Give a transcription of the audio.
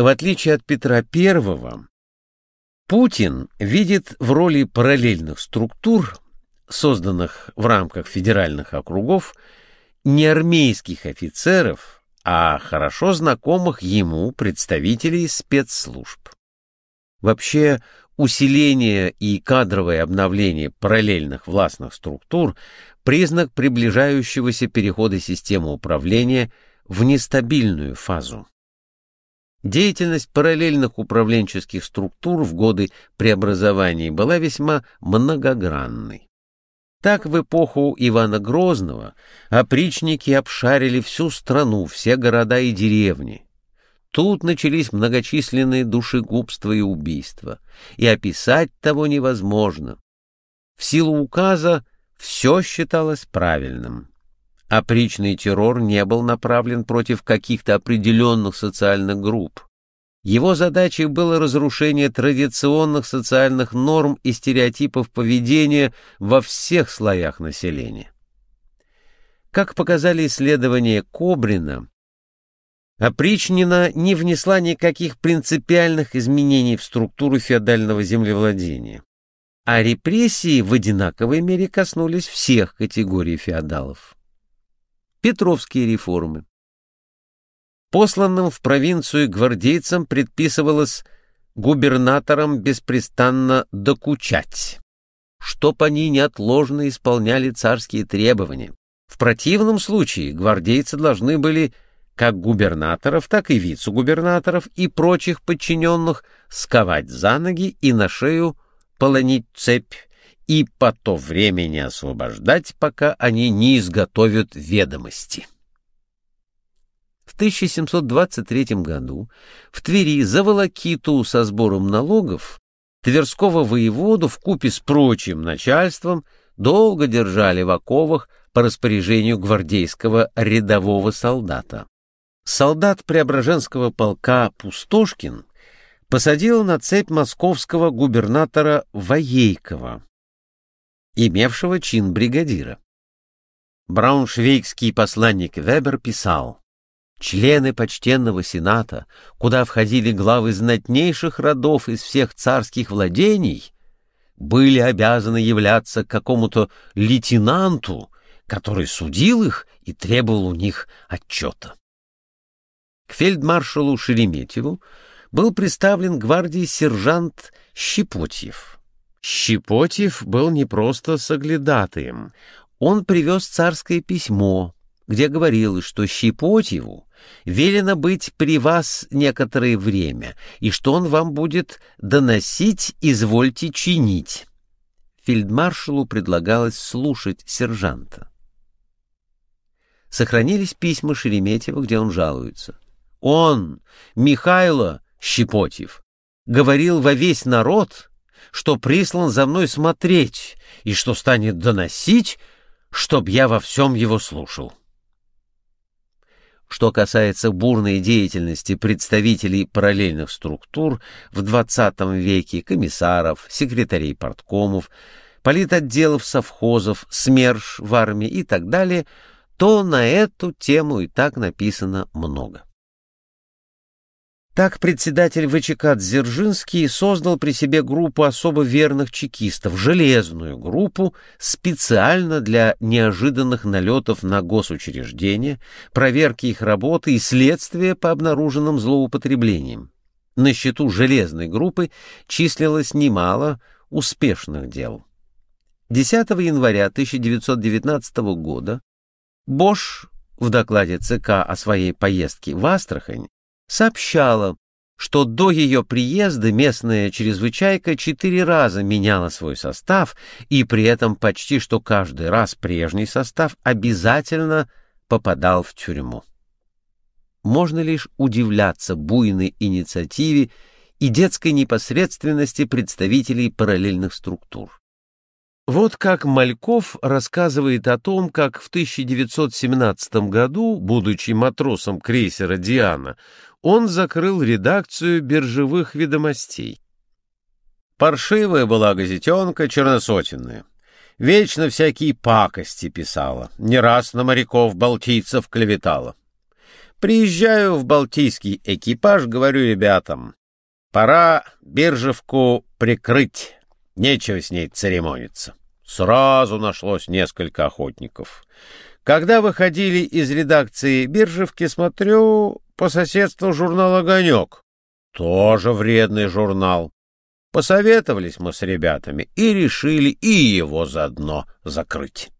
В отличие от Петра I, Путин видит в роли параллельных структур, созданных в рамках федеральных округов, не армейских офицеров, а хорошо знакомых ему представителей спецслужб. Вообще, усиление и кадровое обновление параллельных властных структур – признак приближающегося перехода системы управления в нестабильную фазу. Деятельность параллельных управленческих структур в годы преобразований была весьма многогранной. Так в эпоху Ивана Грозного опричники обшарили всю страну, все города и деревни. Тут начались многочисленные душегубства и убийства, и описать того невозможно. В силу указа все считалось правильным. Опричный террор не был направлен против каких-то определенных социальных групп. Его задачей было разрушение традиционных социальных норм и стереотипов поведения во всех слоях населения. Как показали исследования Кобрина, опричнина не внесла никаких принципиальных изменений в структуру феодального землевладения, а репрессии в одинаковой мере коснулись всех категорий феодалов. Петровские реформы. Посланным в провинцию гвардейцам предписывалось губернаторам беспрестанно докучать, чтоб они неотложно исполняли царские требования. В противном случае гвардейцы должны были как губернаторов, так и вице-губернаторов и прочих подчиненных сковать за ноги и на шею полонить цепь и по то время не освобождать, пока они не изготовят ведомости. В 1723 году в Твери за волокиту со сбором налогов Тверского воеводу в купе с прочим начальством долго держали в оковах по распоряжению гвардейского рядового солдата. Солдат Преображенского полка Пустошкин посадил на цепь московского губернатора Воейкова, имевшего чин бригадира. Брауншвейгский посланник Вебер писал, «Члены почтенного сената, куда входили главы знатнейших родов из всех царских владений, были обязаны являться какому-то лейтенанту, который судил их и требовал у них отчета. К фельдмаршалу Шереметьеву был представлен гвардии сержант Щепотьев — Щепотьев был не просто соглядатаем. Он привез царское письмо, где говорилось, что Щепотьеву велено быть при вас некоторое время, и что он вам будет доносить, извольте чинить. Фельдмаршалу предлагалось слушать сержанта. Сохранились письма Шереметьева, где он жалуется. Он, Михайло Щепотьев, говорил во весь народ — что прислан за мной смотреть и что станет доносить, чтоб я во всем его слушал. Что касается бурной деятельности представителей параллельных структур в XX веке, комиссаров, секретарей порткомов, политотделов совхозов, СМЕРШ в армии и так далее, то на эту тему и так написано много. Так председатель ВЧК Дзержинский создал при себе группу особо верных чекистов, железную группу, специально для неожиданных налетов на госучреждения, проверки их работы и следствия по обнаруженным злоупотреблениям. На счету железной группы числилось немало успешных дел. 10 января 1919 года Бош в докладе ЦК о своей поездке в Астрахань сообщала, что до ее приезда местная чрезвычайка четыре раза меняла свой состав, и при этом почти что каждый раз прежний состав обязательно попадал в тюрьму. Можно лишь удивляться буйной инициативе и детской непосредственности представителей параллельных структур. Вот как Мальков рассказывает о том, как в 1917 году, будучи матросом крейсера «Диана», он закрыл редакцию биржевых ведомостей. Паршивая была газетенка черносотенная. Вечно всякие пакости писала, не раз на моряков-балтийцев клеветала. Приезжаю в Балтийский экипаж, говорю ребятам, пора Биржевку прикрыть, нечего с ней церемониться. Сразу нашлось несколько охотников. Когда выходили из редакции Биржевки, смотрю, по соседству журнал «Огонек». Тоже вредный журнал. Посоветовались мы с ребятами и решили и его заодно закрыть.